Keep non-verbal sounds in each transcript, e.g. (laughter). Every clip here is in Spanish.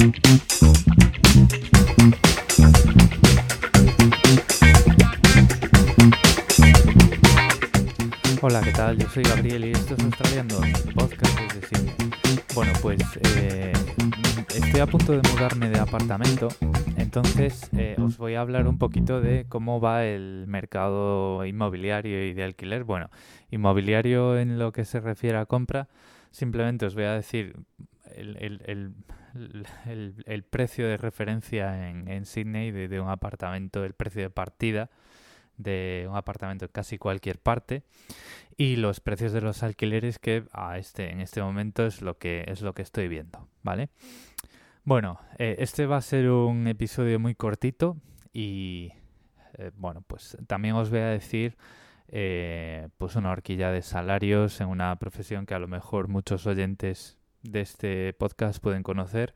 Hola, ¿qué tal? Yo soy Gabriel y esto es Australiano, podcast desde Sydney. Bueno, pues eh, estoy a punto de mudarme de apartamento, entonces eh, os voy a hablar un poquito de cómo va el mercado inmobiliario y de alquiler. Bueno, inmobiliario en lo que se refiere a compra, simplemente os voy a decir el, el, el, el precio de referencia en, en Sydney de, un apartamento, el precio de partida de un apartamento en casi cualquier parte y los precios de los alquileres que a este en este momento es lo que es lo que estoy viendo vale bueno eh, este va a ser un episodio muy cortito y eh, bueno pues también os voy a decir eh, pues una horquilla de salarios en una profesión que a lo mejor muchos oyentes de este podcast pueden conocer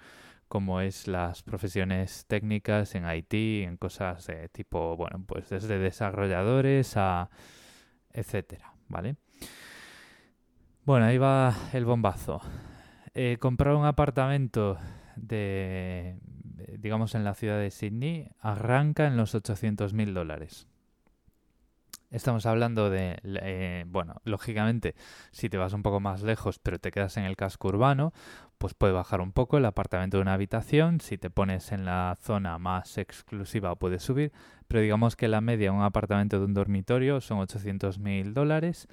como es las profesiones técnicas en IT, en cosas de tipo, bueno, pues desde desarrolladores a etcétera, ¿vale? Bueno, ahí va el bombazo. Eh, comprar un apartamento de, digamos, en la ciudad de Sydney arranca en los 800 mil dólares. Estamos hablando de, eh, bueno, lógicamente, si te vas un poco más lejos, pero te quedas en el casco urbano, pues puede bajar un poco el apartamento de una habitación. Si te pones en la zona más exclusiva, puede subir. Pero digamos que la media un apartamento de un dormitorio son 800 mil dólares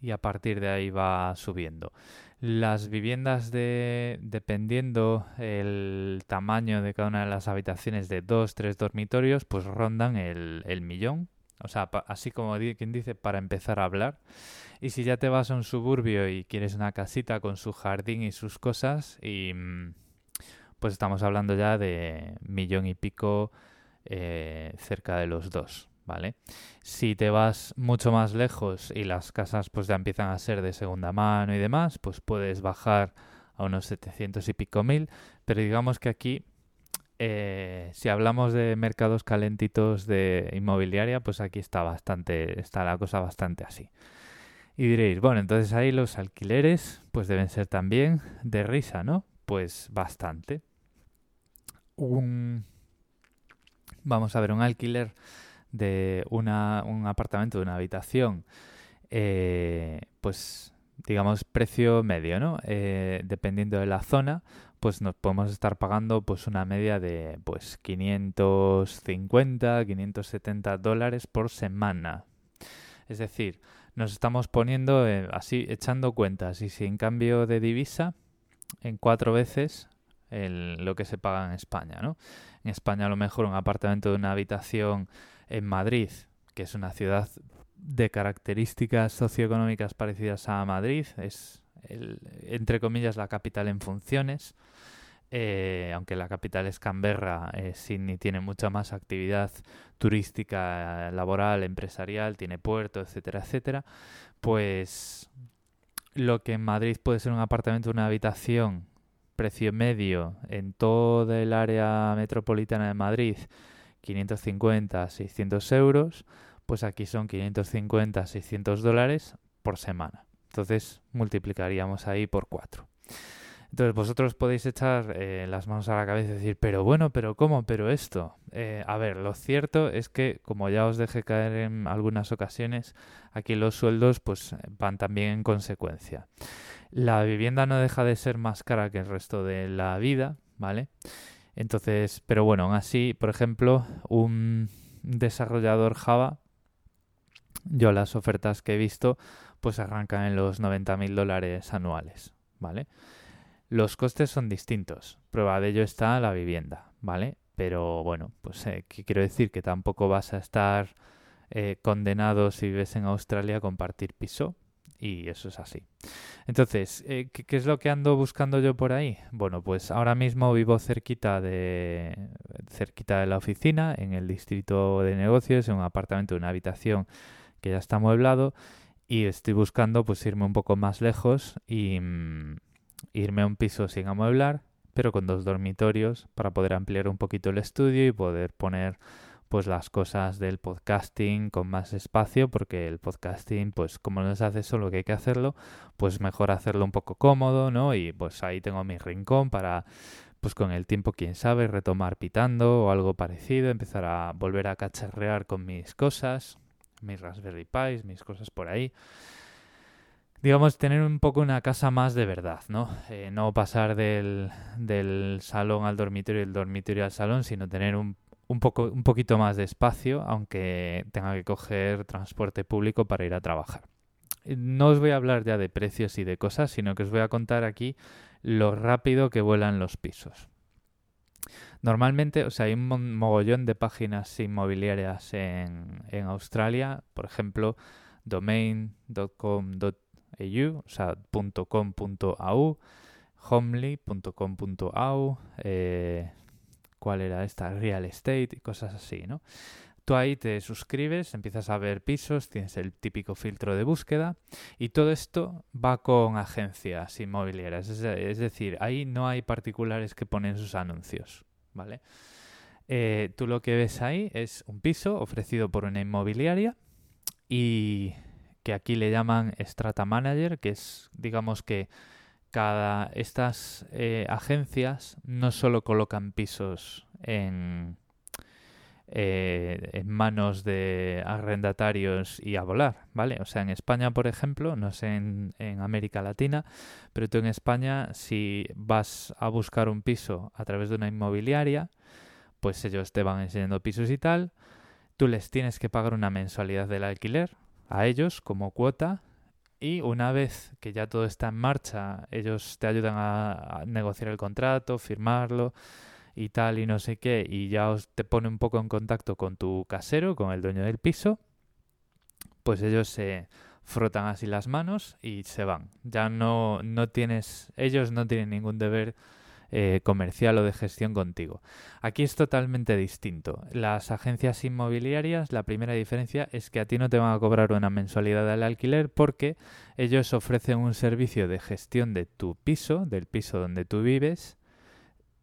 y a partir de ahí va subiendo. Las viviendas de, dependiendo el tamaño de cada una de las habitaciones de dos, tres dormitorios, pues rondan el millón, o sea, así como quien dice, para empezar a hablar. Y si ya te vas a un suburbio y quieres una casita con su jardín y sus cosas, y mm, pues estamos hablando ya de millón y pico eh, cerca de los dos, ¿vale? Si te vas mucho más lejos y las casas pues ya empiezan a ser de segunda mano y demás, pues puedes bajar a unos 700 y pico mil, pero digamos que aquí eh, si hablamos de mercados calentitos de inmobiliaria, pues aquí está bastante, está la cosa bastante así. Y diréis, bueno, entonces ahí los alquileres, pues deben ser también de risa, ¿no? Pues bastante. Un, vamos a ver, un alquiler de una, un apartamento de una habitación, eh, pues digamos precio medio, ¿no? Eh, dependiendo de la zona, pues nos podemos estar pagando pues una media de pues 550, 570 dólares por semana. Es decir, nos estamos poniendo eh, así, echando cuentas, y si en cambio de divisa, en cuatro veces el, lo que se paga en España, ¿no? En España a lo mejor un apartamento de una habitación en Madrid, que es una ciudad de características socioeconómicas parecidas a Madrid, es entre comillas, la capital en funciones. Eh, aunque la capital es Canberra, eh, Sydney tiene mucha más actividad turística, laboral, empresarial, tiene puerto, etcétera, etcétera, pues lo que en Madrid puede ser un apartamento, una habitación, precio medio en toda el área metropolitana de Madrid, 550, 600 euros, pues aquí son 550, 600 dólares por semana. Entonces multiplicaríamos ahí por 4. Entonces vosotros podéis echar eh, las manos a la cabeza y decir, pero bueno, pero ¿cómo? Pero esto. Eh, a ver, lo cierto es que, como ya os dejé caer en algunas ocasiones, aquí los sueldos pues van también en consecuencia. La vivienda no deja de ser más cara que el resto de la vida, ¿vale? Entonces, pero bueno, aún así, por ejemplo, un desarrollador Java, yo las ofertas que he visto, pues arrancan en los 90.000 dólares anuales, ¿vale? Los costes son distintos. Prueba de ello está la vivienda, ¿vale? Pero bueno, pues eh, quiero decir que tampoco vas a estar eh, condenado si vives en Australia a compartir piso. Y eso es así. Entonces, eh, ¿qué, es lo que ando buscando yo por ahí? Bueno, pues ahora mismo vivo cerquita de, cerquita de la oficina, en el distrito de negocios, en un apartamento de una habitación que ya está amueblado y estoy buscando pues irme un poco más lejos y mm, irme a un piso sin amueblar, pero con dos dormitorios para poder ampliar un poquito el estudio y poder poner pues las cosas del podcasting con más espacio porque el podcasting pues como no se hace solo que hay que hacerlo pues mejor hacerlo un poco cómodo no y pues ahí tengo mi rincón para pues con el tiempo, quién sabe, retomar pitando o algo parecido, empezar a volver a cacharrear con mis cosas, mis Raspberry Pis, mis cosas por ahí. Digamos, tener un poco una casa más de verdad, ¿no? Eh, no pasar del, del salón al dormitorio y del dormitorio al salón, sino tener un, un, poco, un poquito más de espacio, aunque tenga que coger transporte público para ir a trabajar. No os voy a hablar ya de precios y de cosas, sino que os voy a contar aquí lo rápido que vuelan los pisos. Normalmente, o sea, hay un mogollón de páginas inmobiliarias en, en Australia, por ejemplo, domain.com.au, o sea, .com.au, homely.com.au, eh, ¿cuál era esta? Real estate y cosas así, ¿no? Tú ahí te suscribes, empiezas a ver pisos, tienes el típico filtro de búsqueda y todo esto va con agencias inmobiliarias. Es, decir, ahí no hay particulares que ponen sus anuncios, ¿vale? Eh, tú lo que ves ahí es un piso ofrecido por una inmobiliaria y que aquí le llaman Strata Manager, que es, digamos que cada estas eh, agencias no solo colocan pisos en eh, en manos de arrendatarios y a volar, ¿vale? O sea, en España, por ejemplo, no sé en, en, América Latina, pero tú en España, si vas a buscar un piso a través de una inmobiliaria, pues ellos te van enseñando pisos y tal, tú les tienes que pagar una mensualidad del alquiler a ellos como cuota y una vez que ya todo está en marcha, ellos te ayudan a negociar el contrato, firmarlo, y tal y no sé qué, y ya os te pone un poco en contacto con tu casero, con el dueño del piso, pues ellos se frotan así las manos y se van. Ya no, no tienes, ellos no tienen ningún deber eh, comercial o de gestión contigo. Aquí es totalmente distinto. Las agencias inmobiliarias, la primera diferencia es que a ti no te van a cobrar una mensualidad del alquiler porque ellos ofrecen un servicio de gestión de tu piso, del piso donde tú vives,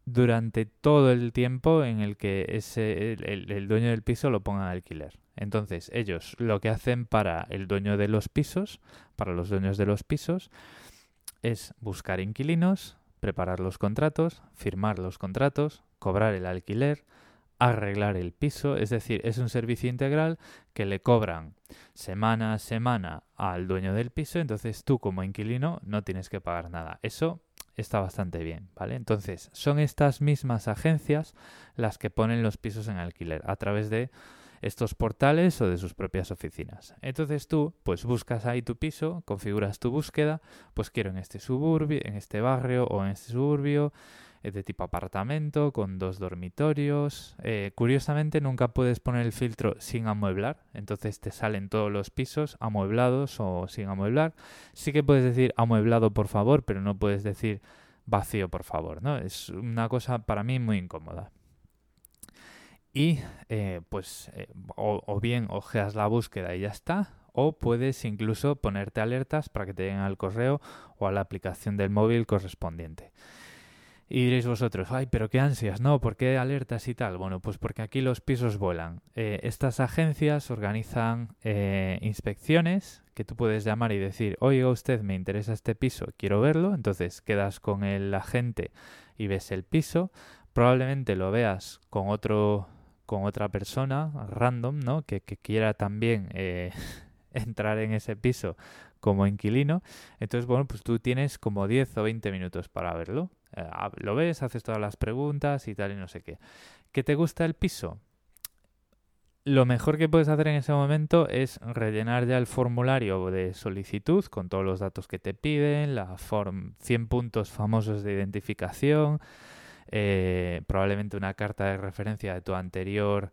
durante todo el tiempo en el que ese, el, dueño del piso lo ponga en alquiler. Entonces, ellos lo que hacen para el dueño de los pisos, para los dueños de los pisos, es buscar inquilinos, preparar los contratos, firmar los contratos, cobrar el alquiler, arreglar el piso, es decir, es un servicio integral que le cobran semana a semana al dueño del piso, entonces tú como inquilino no tienes que pagar nada. Eso está bastante bien, ¿vale? Entonces, son estas mismas agencias las que ponen los pisos en alquiler a través de estos portales o de sus propias oficinas. Entonces tú, pues buscas ahí tu piso, configuras tu búsqueda, pues quiero en este suburbio, en este barrio o en este suburbio, de tipo apartamento, con dos dormitorios. Eh, curiosamente nunca puedes poner el filtro sin amueblar, entonces te salen todos los pisos amueblados o sin amueblar. Sí que puedes decir amueblado por favor, pero no puedes decir vacío por favor, ¿no? Es una cosa para mí muy incómoda. Y eh, pues o, o bien ojeas la búsqueda y ya está, o puedes incluso ponerte alertas para que te lleguen al correo o a la aplicación del móvil correspondiente. Y diréis vosotros, ay, pero qué ansias, ¿no? ¿Por qué alertas y tal? Bueno, pues porque aquí los pisos vuelan. Eh, estas agencias organizan eh, inspecciones que tú puedes llamar y decir, oiga usted, me interesa este piso, quiero verlo. Entonces quedas con el agente y ves el piso. Probablemente lo veas con otro con otra persona random, ¿no? Que, quiera también eh, (laughs) entrar en ese piso como inquilino. Entonces, bueno, pues tú tienes como 10 o 20 minutos para verlo. Eh, lo ves, haces todas las preguntas y tal y no sé qué. ¿Qué te gusta el piso? Lo mejor que puedes hacer en ese momento es rellenar ya el formulario de solicitud con todos los datos que te piden, la form 100 puntos famosos de identificación, eh, probablemente una carta de referencia de tu anterior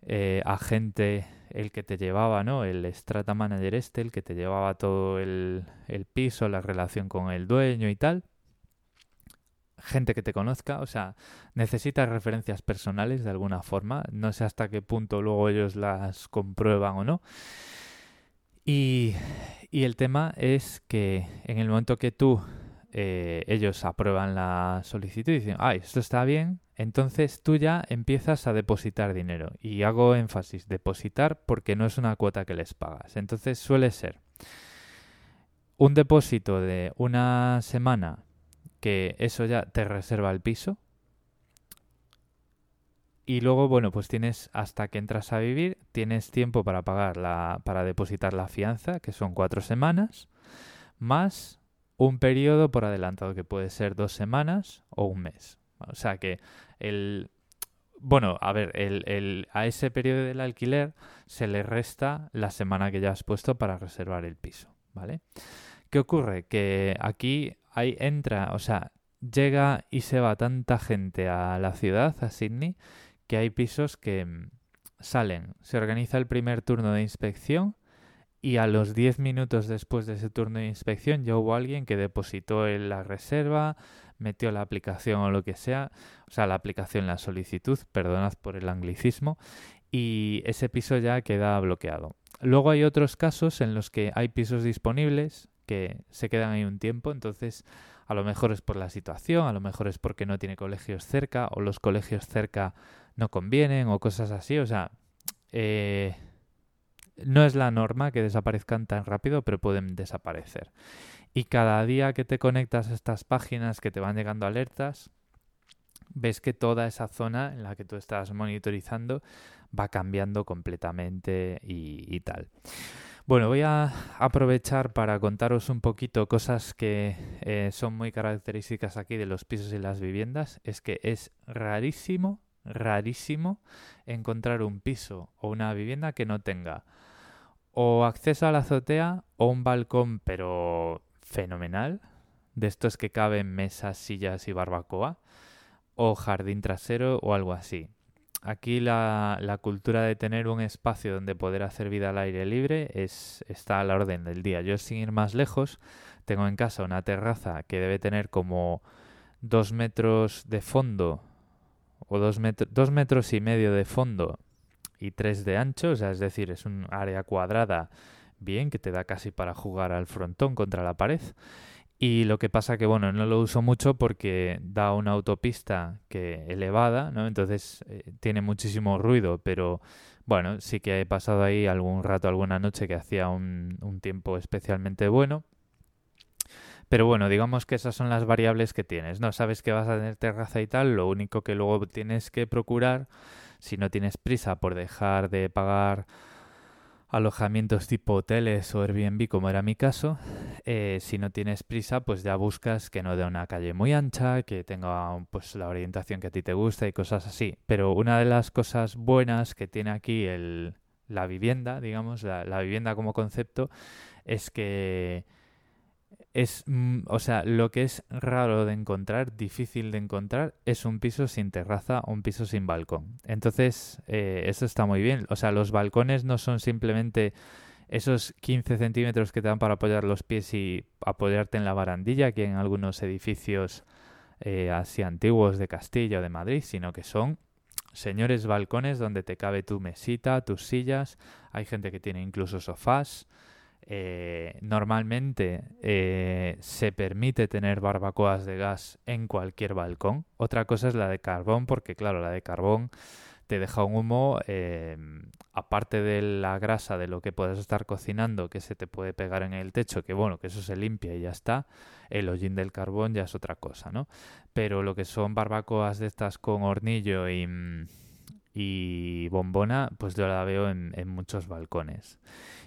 eh, agente, el que te llevaba, ¿no? El strata manager este, el que te llevaba todo el, el piso, la relación con el dueño y tal gente que te conozca, o sea, necesitas referencias personales de alguna forma, no sé hasta qué punto luego ellos las comprueban o no. Y, y el tema es que en el momento que tú, eh, ellos aprueban la solicitud y dicen, ah, esto está bien, entonces tú ya empiezas a depositar dinero. Y hago énfasis, depositar porque no es una cuota que les pagas. Entonces suele ser un depósito de una semana que eso ya te reserva el piso, y luego, bueno, pues tienes hasta que entras a vivir, tienes tiempo para pagar la, para depositar la fianza, que son cuatro semanas, más un periodo por adelantado, que puede ser dos semanas o un mes. O sea que el, bueno, a ver, el, el, a ese periodo del alquiler se le resta la semana que ya has puesto para reservar el piso, ¿vale? ¿Qué ocurre? Que aquí ahí entra, o sea, llega y se va tanta gente a la ciudad, a Sydney, que hay pisos que mm, salen, se organiza el primer turno de inspección y a los 10 minutos después de ese turno de inspección ya hubo alguien que depositó en la reserva, metió la aplicación o lo que sea, o sea, la aplicación, la solicitud, perdonad por el anglicismo, y ese piso ya queda bloqueado. Luego hay otros casos en los que hay pisos disponibles que se quedan ahí un tiempo, entonces a lo mejor es por la situación, a lo mejor es porque no tiene colegios cerca o los colegios cerca no convienen o cosas así. O sea, eh, no es la norma que desaparezcan tan rápido, pero pueden desaparecer. Y cada día que te conectas a estas páginas que te van llegando alertas, ves que toda esa zona en la que tú estás monitorizando va cambiando completamente y, tal. Bueno, voy a aprovechar para contaros un poquito cosas que eh, son muy características aquí de los pisos y las viviendas. Es que es rarísimo rarísimo encontrar un piso o una vivienda que no tenga o acceso a la azotea o un balcón pero fenomenal, de estos que caben mesas, sillas y barbacoa, o jardín trasero o algo así. Aquí la, cultura de tener un espacio donde poder hacer vida al aire libre es, está a la orden del día. Yo sin ir más lejos tengo en casa una terraza que debe tener como dos metros de fondo o dos, dos metros y medio de fondo y tres de ancho, o sea, es decir, es un área cuadrada bien que te da casi para jugar al frontón contra la pared. Y lo que pasa que, bueno, no lo uso mucho porque da una autopista que elevada, ¿no? Entonces eh, tiene muchísimo ruido, pero bueno, sí que he pasado ahí algún rato, alguna noche que hacía un, un tiempo especialmente bueno. Pero bueno, digamos que esas son las variables que tienes, ¿no? Sabes que vas a tener terraza y tal, lo único que luego tienes que procurar, si no tienes prisa por dejar de pagar alojamientos tipo hoteles o Airbnb, como era mi caso, eh, si no tienes prisa, pues ya buscas que no dé una calle muy ancha, que tenga pues la orientación que a ti te gusta y cosas así. Pero una de las cosas buenas que tiene aquí el, la vivienda, digamos, la vivienda como concepto, es que es, mm, o sea, lo que es raro de encontrar, difícil de encontrar, es un piso sin terraza un piso sin balcón. Entonces, eh, eso está muy bien. O sea, los balcones no son simplemente esos 15 centímetros que te dan para apoyar los pies y apoyarte en la barandilla, que en algunos edificios eh, así antiguos de Castilla o de Madrid, sino que son señores balcones donde te cabe tu mesita, tus sillas. Hay gente que tiene incluso sofás. Eh, normalmente eh, se permite tener barbacoas de gas en cualquier balcón. Otra cosa es la de carbón, porque claro, la de carbón te deja un humo, eh, aparte de la grasa de lo que puedes estar cocinando, que se te puede pegar en el techo, que bueno, que eso se limpia y ya está, el hollín del carbón ya es otra cosa, ¿no? Pero lo que son barbacoas de estas con hornillo y, y bombona, pues yo la veo en, muchos balcones.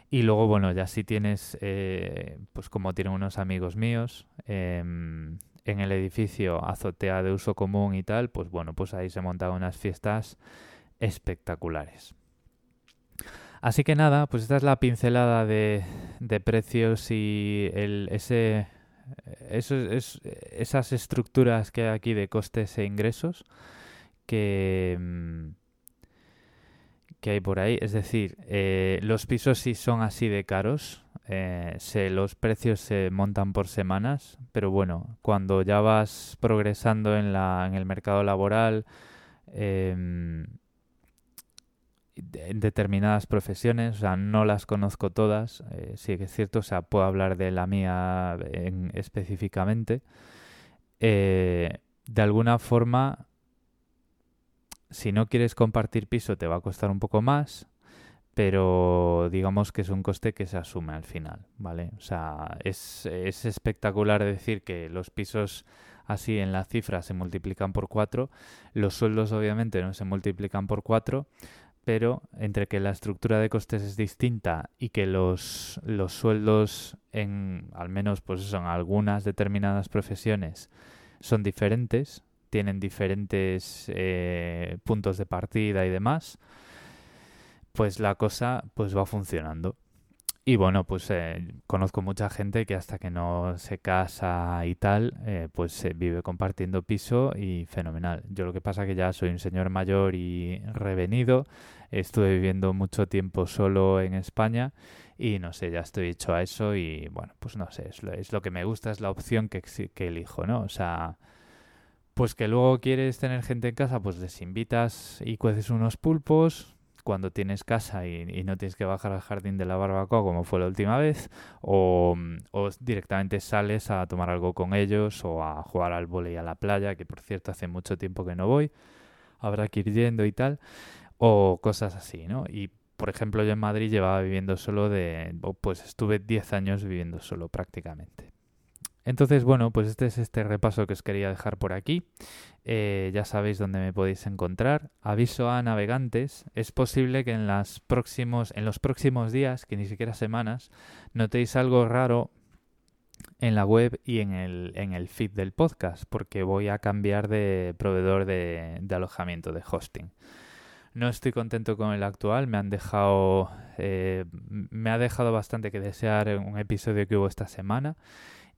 Y luego, bueno, ya si tienes, eh, pues como tienen unos amigos míos, em, en el edificio azotea de uso común y tal, pues bueno, pues ahí se montan unas fiestas espectaculares. Así que nada, pues esta es la pincelada de, precios y el, ese, eso, es, esas estructuras que hay aquí de costes e ingresos que em, que hay por ahí. Es decir, eh, los pisos sí son así de caros. Eh, se, los precios se montan por semanas, pero bueno, cuando ya vas progresando en, la, en el mercado laboral, em, en determinadas profesiones, o sea, no las conozco todas, eh, sí que es cierto, o sea, puedo hablar de la mía en, específicamente. de alguna forma si no quieres compartir piso te va a costar un poco más, pero digamos que es un coste que se asume al final, ¿vale? O sea, es, es espectacular decir que los pisos así en la cifra se multiplican por 4. Los sueldos obviamente no se multiplican por 4, pero entre que la estructura de costes es distinta y que los, los sueldos en, al menos pues son algunas determinadas profesiones, son diferentes, tienen diferentes eh, puntos de partida y demás, pues la cosa pues va funcionando. Y bueno, pues eh, conozco mucha gente que hasta que no se casa y tal, eh, pues se vive compartiendo piso y fenomenal. Yo lo que pasa que ya soy un señor mayor y revenido, estuve viviendo mucho tiempo solo en España y no sé, ya estoy hecho a eso y bueno, pues no sé, es lo, es lo que me gusta, es la opción que, que elijo, ¿no? O sea, pues que luego quieres tener gente en casa, pues les invitas y cueces unos pulpos, cuando tienes casa y, no tienes que bajar al jardín de la barbacoa como fue la última vez, o, directamente sales a tomar algo con ellos o a jugar al volei a la playa, que por cierto hace mucho tiempo que no voy, habrá que ir yendo y tal, o cosas así, ¿no? Y por ejemplo yo en Madrid llevaba viviendo solo de, pues estuve 10 años viviendo solo prácticamente. Entonces, bueno, pues este es este repaso que os quería dejar por aquí. Eh, ya sabéis dónde me podéis encontrar. Aviso a navegantes. Es posible que en, próximos, en los próximos días, que ni siquiera semanas, notéis algo raro en la web y en el, en el feed del podcast, porque voy a cambiar de proveedor de, alojamiento, de hosting. No estoy contento con el actual, me han dejado, eh, me ha dejado bastante que desear un episodio que hubo esta semana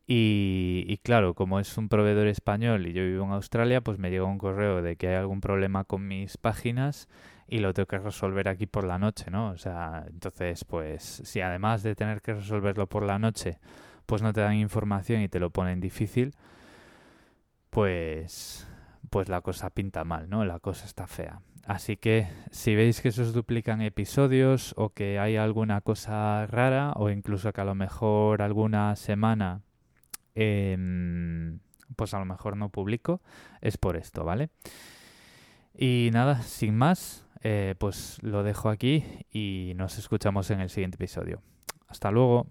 y, claro, como es un proveedor español y yo vivo en Australia, pues me llega un correo de que hay algún problema con mis páginas y lo tengo que resolver aquí por la noche, ¿no? O sea, entonces, pues si además de tener que resolverlo por la noche, pues no te dan información y te lo ponen difícil, pues pues la cosa pinta mal, ¿no? La cosa está fea. Así que si veis que se os duplican episodios o que hay alguna cosa rara o incluso que a lo mejor alguna semana Em, pues a lo mejor no publico, es por esto, ¿vale? Y nada, sin más, eh, pues lo dejo aquí y nos escuchamos en el siguiente episodio. Hasta luego.